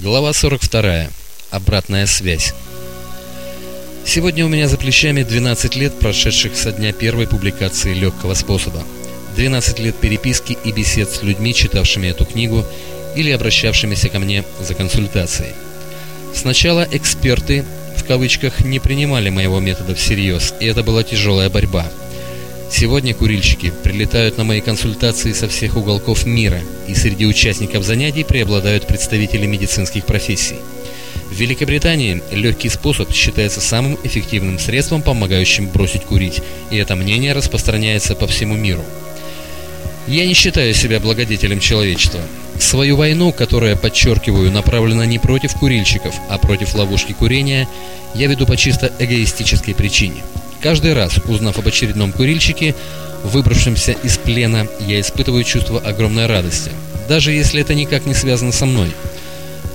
Глава 42. Обратная связь. Сегодня у меня за плечами 12 лет, прошедших со дня первой публикации «Легкого способа». 12 лет переписки и бесед с людьми, читавшими эту книгу или обращавшимися ко мне за консультацией. Сначала эксперты, в кавычках, не принимали моего метода всерьез, и это была тяжелая борьба – Сегодня курильщики прилетают на мои консультации со всех уголков мира, и среди участников занятий преобладают представители медицинских профессий. В Великобритании легкий способ считается самым эффективным средством, помогающим бросить курить, и это мнение распространяется по всему миру. Я не считаю себя благодетелем человечества. Свою войну, которая, подчеркиваю, направлена не против курильщиков, а против ловушки курения, я веду по чисто эгоистической причине – Каждый раз, узнав об очередном курильщике, выбравшемся из плена, я испытываю чувство огромной радости, даже если это никак не связано со мной.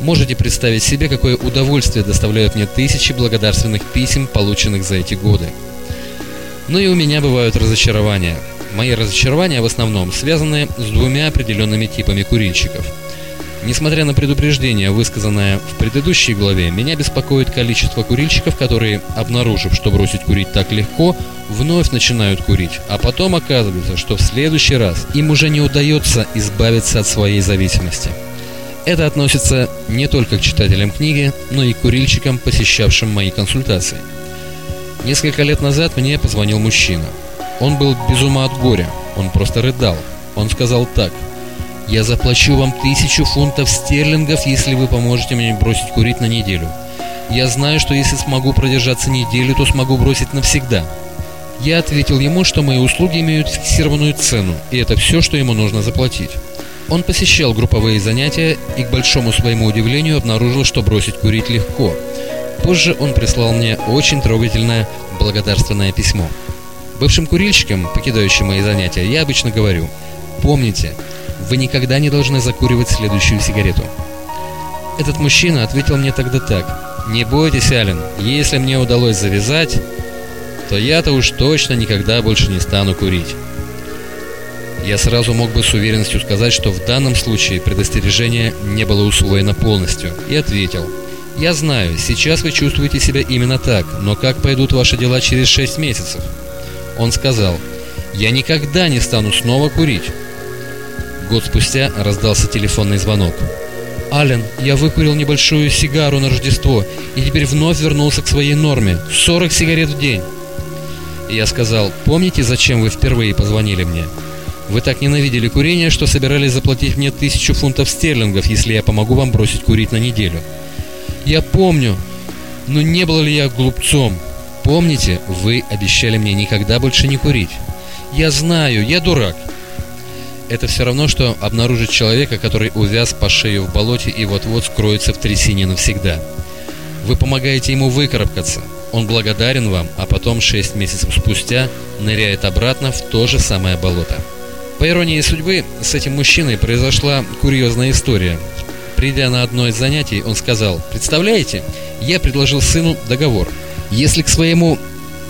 Можете представить себе, какое удовольствие доставляют мне тысячи благодарственных писем, полученных за эти годы. Но и у меня бывают разочарования. Мои разочарования в основном связаны с двумя определенными типами курильщиков – Несмотря на предупреждение, высказанное в предыдущей главе, меня беспокоит количество курильщиков, которые, обнаружив, что бросить курить так легко, вновь начинают курить, а потом оказывается, что в следующий раз им уже не удается избавиться от своей зависимости. Это относится не только к читателям книги, но и к курильщикам, посещавшим мои консультации. Несколько лет назад мне позвонил мужчина. Он был без ума от горя, он просто рыдал. Он сказал так – я заплачу вам тысячу фунтов стерлингов, если вы поможете мне бросить курить на неделю. Я знаю, что если смогу продержаться неделю, то смогу бросить навсегда. Я ответил ему, что мои услуги имеют фиксированную цену, и это все, что ему нужно заплатить. Он посещал групповые занятия и, к большому своему удивлению, обнаружил, что бросить курить легко. Позже он прислал мне очень трогательное благодарственное письмо. Бывшим курильщикам, покидающим мои занятия, я обычно говорю, помните, вы никогда не должны закуривать следующую сигарету. Этот мужчина ответил мне тогда так. Не бойтесь, Ален, если мне удалось завязать, то я-то уж точно никогда больше не стану курить. Я сразу мог бы с уверенностью сказать, что в данном случае предостережение не было усвоено полностью, и ответил. «Я знаю, сейчас вы чувствуете себя именно так, но как пойдут ваши дела через 6 месяцев?» Он сказал, «Я никогда не стану снова курить. Год спустя раздался телефонный звонок. «Ален, я выкурил небольшую сигару на Рождество и теперь вновь вернулся к своей норме. 40 сигарет в день». Я сказал, «Помните, зачем вы впервые позвонили мне? Вы так ненавидели курение, что собирались заплатить мне тысячу фунтов стерлингов, если я помогу вам бросить курить на неделю». «Я помню, но не был ли я глупцом? Помните, вы обещали мне никогда больше не курить?» «Я знаю, я дурак. Это все равно, что обнаружить человека, который увяз по шею в болоте и вот-вот скроется в трясине навсегда. Вы помогаете ему выкарабкаться. Он благодарен вам, а потом 6 месяцев спустя ныряет обратно в то же самое болото. По иронии судьбы, с этим мужчиной произошла курьезная история. Придя на одно из занятий, он сказал, «Представляете, я предложил сыну договор. Если к своему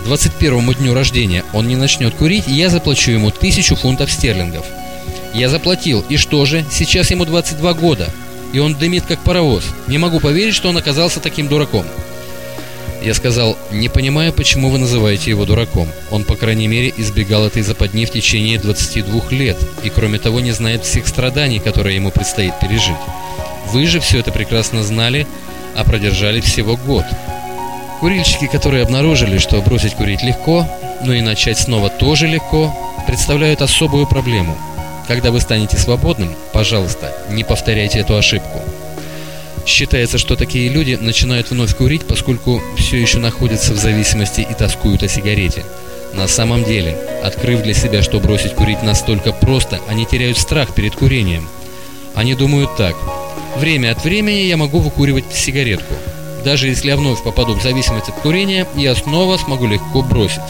21 дню рождения он не начнет курить, я заплачу ему тысячу фунтов стерлингов. Я заплатил, и что же? Сейчас ему 22 года, и он дымит как паровоз. Не могу поверить, что он оказался таким дураком. Я сказал, не понимаю, почему вы называете его дураком. Он, по крайней мере, избегал этой западни в течение 22 лет, и кроме того не знает всех страданий, которые ему предстоит пережить. Вы же все это прекрасно знали, а продержали всего год. Курильщики, которые обнаружили, что бросить курить легко, но и начать снова тоже легко, представляют особую проблему – когда вы станете свободным, пожалуйста, не повторяйте эту ошибку. Считается, что такие люди начинают вновь курить, поскольку все еще находятся в зависимости и тоскуют о сигарете. На самом деле, открыв для себя, что бросить курить настолько просто, они теряют страх перед курением. Они думают так. Время от времени я могу выкуривать сигаретку. Даже если я вновь попаду в зависимость от курения, я снова смогу легко бросить.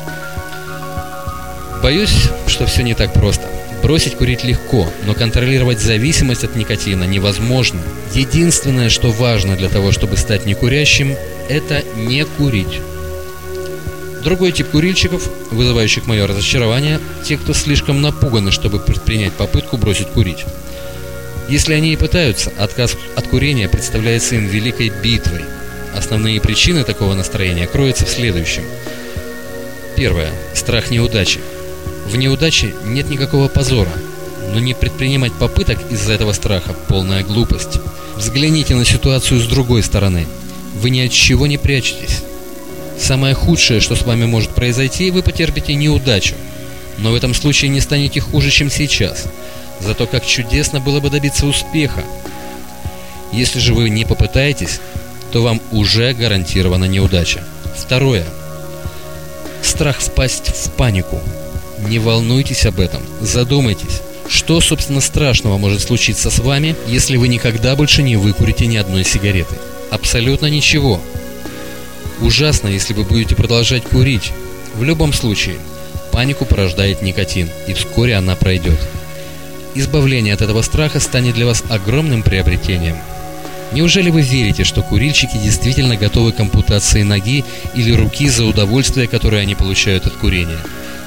Боюсь, что все не так просто. Бросить курить легко, но контролировать зависимость от никотина невозможно. Единственное, что важно для того, чтобы стать некурящим, это не курить. Другой тип курильщиков, вызывающих мое разочарование, те, кто слишком напуганы, чтобы предпринять попытку бросить курить. Если они и пытаются, отказ от курения представляется им великой битвой. Основные причины такого настроения кроются в следующем. Первое. Страх неудачи. В неудаче нет никакого позора, но не предпринимать попыток из-за этого страха – полная глупость. Взгляните на ситуацию с другой стороны. Вы ни от чего не прячетесь. Самое худшее, что с вами может произойти, вы потерпите неудачу. Но в этом случае не станете хуже, чем сейчас. Зато как чудесно было бы добиться успеха. Если же вы не попытаетесь, то вам уже гарантирована неудача. Второе. Страх впасть в панику. Не волнуйтесь об этом, задумайтесь. Что, собственно, страшного может случиться с вами, если вы никогда больше не выкурите ни одной сигареты? Абсолютно ничего. Ужасно, если вы будете продолжать курить. В любом случае, панику порождает никотин, и вскоре она пройдет. Избавление от этого страха станет для вас огромным приобретением. Неужели вы верите, что курильщики действительно готовы к ампутации ноги или руки за удовольствие, которое они получают от курения?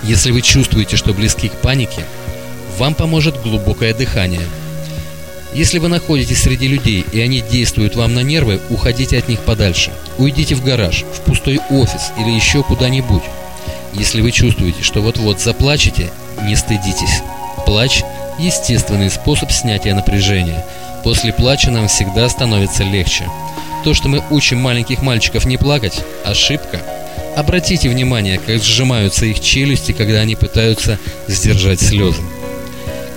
Если вы чувствуете, что близки к панике, вам поможет глубокое дыхание. Если вы находитесь среди людей, и они действуют вам на нервы, уходите от них подальше. Уйдите в гараж, в пустой офис или еще куда-нибудь. Если вы чувствуете, что вот-вот заплачете, не стыдитесь. Плач – естественный способ снятия напряжения. После плача нам всегда становится легче. То, что мы учим маленьких мальчиков не плакать – ошибка. Обратите внимание, как сжимаются их челюсти, когда они пытаются сдержать слезы.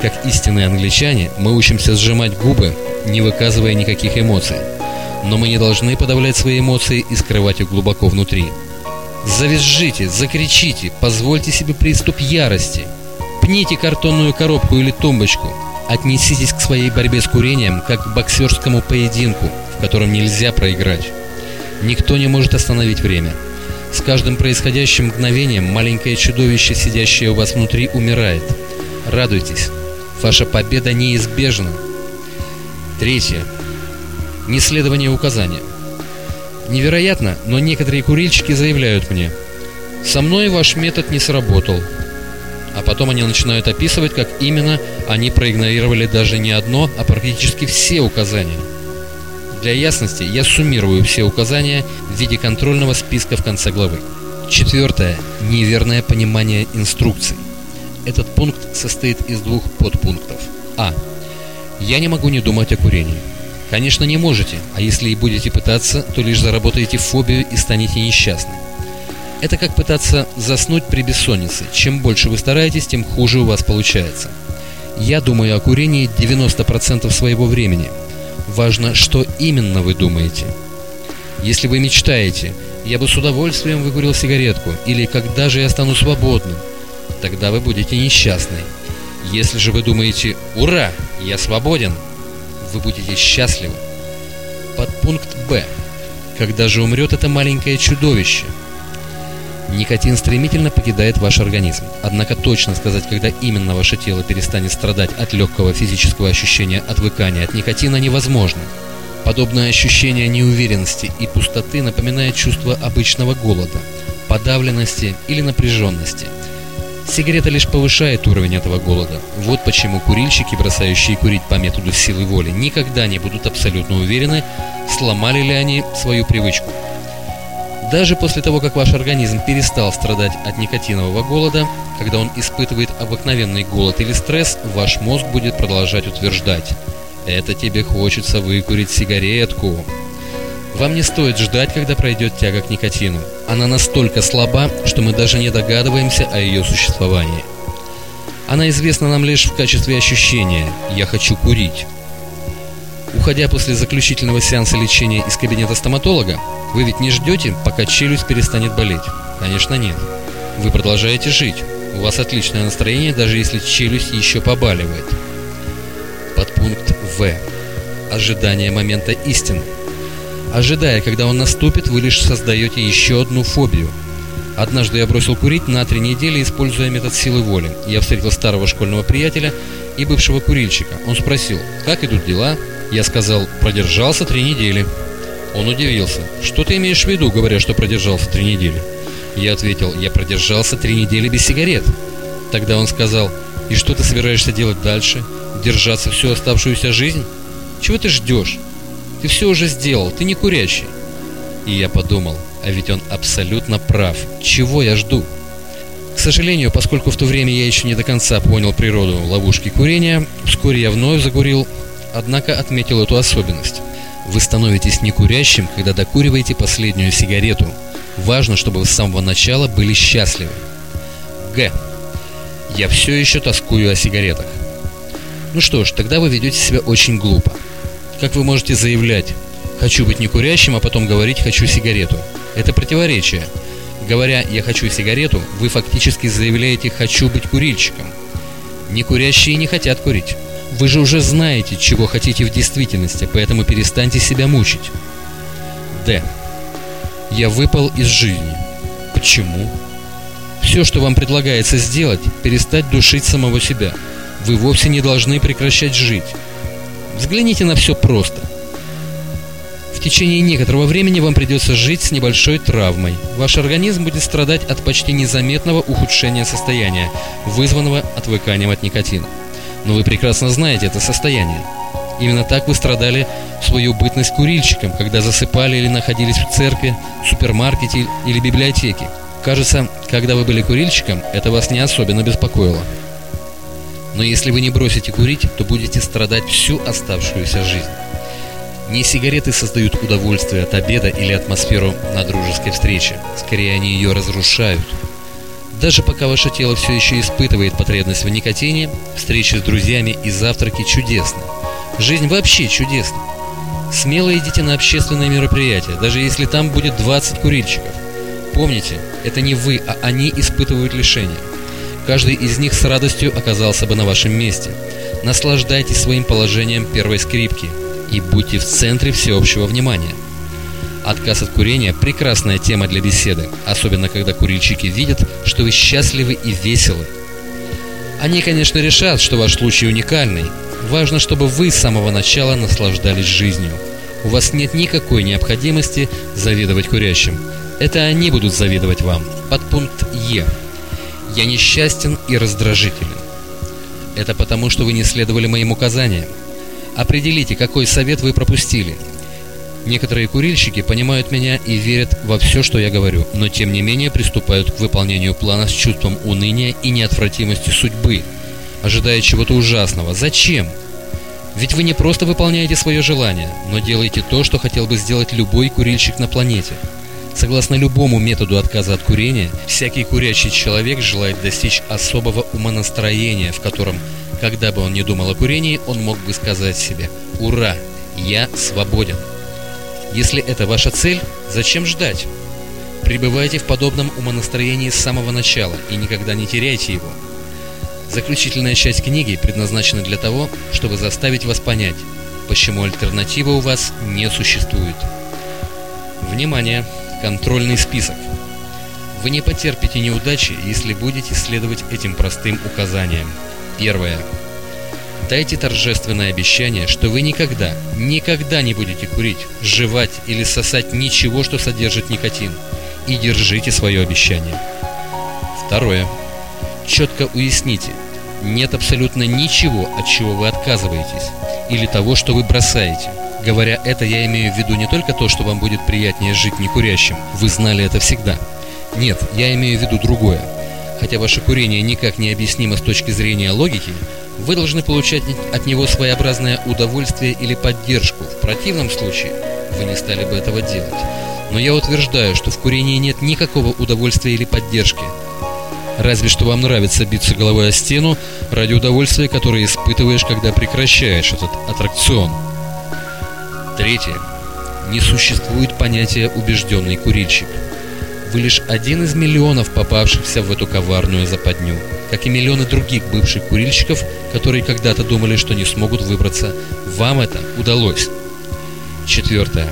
Как истинные англичане, мы учимся сжимать губы, не выказывая никаких эмоций. Но мы не должны подавлять свои эмоции и скрывать их глубоко внутри. Завизжите, закричите, позвольте себе приступ ярости. Пните картонную коробку или тумбочку. Отнеситесь к своей борьбе с курением, как к боксерскому поединку, в котором нельзя проиграть. Никто не может остановить время. С каждым происходящим мгновением маленькое чудовище, сидящее у вас внутри, умирает. Радуйтесь. Ваша победа неизбежна. Третье. Неследование указания. Невероятно, но некоторые курильщики заявляют мне, «Со мной ваш метод не сработал». А потом они начинают описывать, как именно они проигнорировали даже не одно, а практически все указания. Для ясности я суммирую все указания в виде контрольного списка в конце главы. Четвертое. Неверное понимание инструкций. Этот пункт состоит из двух подпунктов. А. Я не могу не думать о курении. Конечно, не можете, а если и будете пытаться, то лишь заработаете фобию и станете несчастны. Это как пытаться заснуть при бессоннице. Чем больше вы стараетесь, тем хуже у вас получается. Я думаю о курении 90% своего времени. Важно, что именно вы думаете. Если вы мечтаете, я бы с удовольствием выкурил сигаретку, или когда же я стану свободным, тогда вы будете несчастны. Если же вы думаете «Ура! Я свободен!», вы будете счастливы. Подпункт Б. Когда же умрет это маленькое чудовище? Никотин стремительно покидает ваш организм. Однако точно сказать, когда именно ваше тело перестанет страдать от легкого физического ощущения отвыкания от никотина невозможно. Подобное ощущение неуверенности и пустоты напоминает чувство обычного голода, подавленности или напряженности – Сигарета лишь повышает уровень этого голода. Вот почему курильщики, бросающие курить по методу силы воли, никогда не будут абсолютно уверены, сломали ли они свою привычку. Даже после того, как ваш организм перестал страдать от никотинового голода, когда он испытывает обыкновенный голод или стресс, ваш мозг будет продолжать утверждать «Это тебе хочется выкурить сигаретку». Вам не стоит ждать, когда пройдет тяга к никотину. Она настолько слаба, что мы даже не догадываемся о ее существовании. Она известна нам лишь в качестве ощущения «я хочу курить». Уходя после заключительного сеанса лечения из кабинета стоматолога, вы ведь не ждете, пока челюсть перестанет болеть? Конечно, нет. Вы продолжаете жить. У вас отличное настроение, даже если челюсть еще побаливает. Подпункт В. Ожидание момента истины. Ожидая, когда он наступит, вы лишь создаете еще одну фобию. Однажды я бросил курить на три недели, используя метод силы воли. Я встретил старого школьного приятеля и бывшего курильщика. Он спросил, как идут дела? Я сказал, продержался три недели. Он удивился. Что ты имеешь в виду, говоря, что продержался три недели? Я ответил, я продержался три недели без сигарет. Тогда он сказал, и что ты собираешься делать дальше? Держаться всю оставшуюся жизнь? Чего ты ждешь? Ты все уже сделал, ты не курящий. И я подумал, а ведь он абсолютно прав. Чего я жду? К сожалению, поскольку в то время я еще не до конца понял природу ловушки курения, вскоре я вновь закурил, однако отметил эту особенность. Вы становитесь некурящим, когда докуриваете последнюю сигарету. Важно, чтобы вы с самого начала были счастливы. Г. Я все еще тоскую о сигаретах. Ну что ж, тогда вы ведете себя очень глупо. Как вы можете заявлять «хочу быть некурящим», а потом говорить «хочу сигарету»? Это противоречие. Говоря «я хочу сигарету», вы фактически заявляете «хочу быть курильщиком». Некурящие не хотят курить. Вы же уже знаете, чего хотите в действительности, поэтому перестаньте себя мучить. Д. Я выпал из жизни. Почему? Все, что вам предлагается сделать, перестать душить самого себя. Вы вовсе не должны прекращать жить. Взгляните на все просто. В течение некоторого времени вам придется жить с небольшой травмой. Ваш организм будет страдать от почти незаметного ухудшения состояния, вызванного отвыканием от никотина. Но вы прекрасно знаете это состояние. Именно так вы страдали в свою бытность курильщиком, когда засыпали или находились в церкви, супермаркете или библиотеке. Кажется, когда вы были курильщиком, это вас не особенно беспокоило. Но если вы не бросите курить, то будете страдать всю оставшуюся жизнь. Не сигареты создают удовольствие от обеда или атмосферу на дружеской встрече. Скорее, они ее разрушают. Даже пока ваше тело все еще испытывает потребность в никотине, встречи с друзьями и завтраки чудесны. Жизнь вообще чудесна. Смело идите на общественные мероприятия, даже если там будет 20 курильщиков. Помните, это не вы, а они испытывают лишение. Каждый из них с радостью оказался бы на вашем месте. Наслаждайтесь своим положением первой скрипки и будьте в центре всеобщего внимания. Отказ от курения – прекрасная тема для беседы, особенно когда курильщики видят, что вы счастливы и веселы. Они, конечно, решат, что ваш случай уникальный. Важно, чтобы вы с самого начала наслаждались жизнью. У вас нет никакой необходимости завидовать курящим. Это они будут завидовать вам. Подпункт Е. Я несчастен и раздражителен. Это потому, что вы не следовали моим указаниям. Определите, какой совет вы пропустили. Некоторые курильщики понимают меня и верят во все, что я говорю, но тем не менее приступают к выполнению плана с чувством уныния и неотвратимости судьбы, ожидая чего-то ужасного. Зачем? Ведь вы не просто выполняете свое желание, но делаете то, что хотел бы сделать любой курильщик на планете – Согласно любому методу отказа от курения, всякий курящий человек желает достичь особого умонастроения, в котором, когда бы он не думал о курении, он мог бы сказать себе «Ура! Я свободен!». Если это ваша цель, зачем ждать? Пребывайте в подобном умонастроении с самого начала и никогда не теряйте его. Заключительная часть книги предназначена для того, чтобы заставить вас понять, почему альтернативы у вас не существует. Внимание! Контрольный список. Вы не потерпите неудачи, если будете следовать этим простым указаниям. Первое. Дайте торжественное обещание, что вы никогда, никогда не будете курить, жевать или сосать ничего, что содержит никотин. И держите свое обещание. Второе. Четко уясните, нет абсолютно ничего, от чего вы отказываетесь, или того, что вы бросаете. Говоря это, я имею в виду не только то, что вам будет приятнее жить не курящим. Вы знали это всегда. Нет, я имею в виду другое. Хотя ваше курение никак не объяснимо с точки зрения логики, вы должны получать от него своеобразное удовольствие или поддержку. В противном случае вы не стали бы этого делать. Но я утверждаю, что в курении нет никакого удовольствия или поддержки. Разве что вам нравится биться головой о стену ради удовольствия, которое испытываешь, когда прекращаешь этот аттракцион. Третье. Не существует понятия «убежденный курильщик». Вы лишь один из миллионов попавшихся в эту коварную западню, как и миллионы других бывших курильщиков, которые когда-то думали, что не смогут выбраться. Вам это удалось. Четвертое.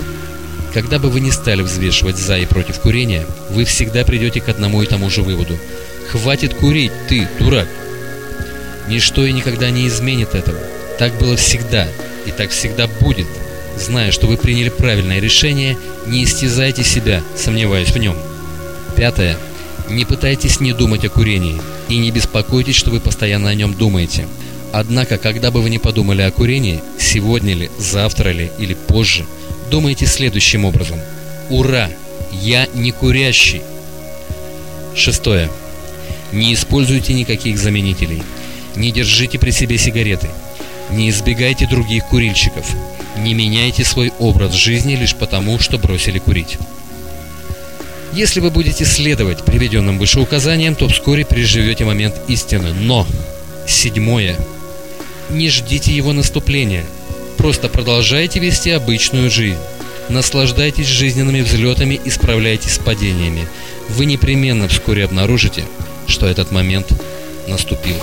Когда бы вы не стали взвешивать за и против курения, вы всегда придете к одному и тому же выводу. Хватит курить, ты, дурак! Ничто и никогда не изменит этого. Так было всегда, и так всегда будет – Зная, что вы приняли правильное решение, не истязайте себя, сомневаясь в нем. Пятое. Не пытайтесь не думать о курении и не беспокойтесь, что вы постоянно о нем думаете. Однако, когда бы вы ни подумали о курении, сегодня ли, завтра ли или позже, думайте следующим образом. Ура! Я не курящий! Шестое. Не используйте никаких заменителей. Не держите при себе сигареты. Не избегайте других курильщиков. Не меняйте свой образ жизни лишь потому, что бросили курить. Если вы будете следовать приведенным выше указаниям, то вскоре переживете момент истины. Но, седьмое, не ждите его наступления. Просто продолжайте вести обычную жизнь. Наслаждайтесь жизненными взлетами и справляйтесь с падениями. Вы непременно вскоре обнаружите, что этот момент наступил.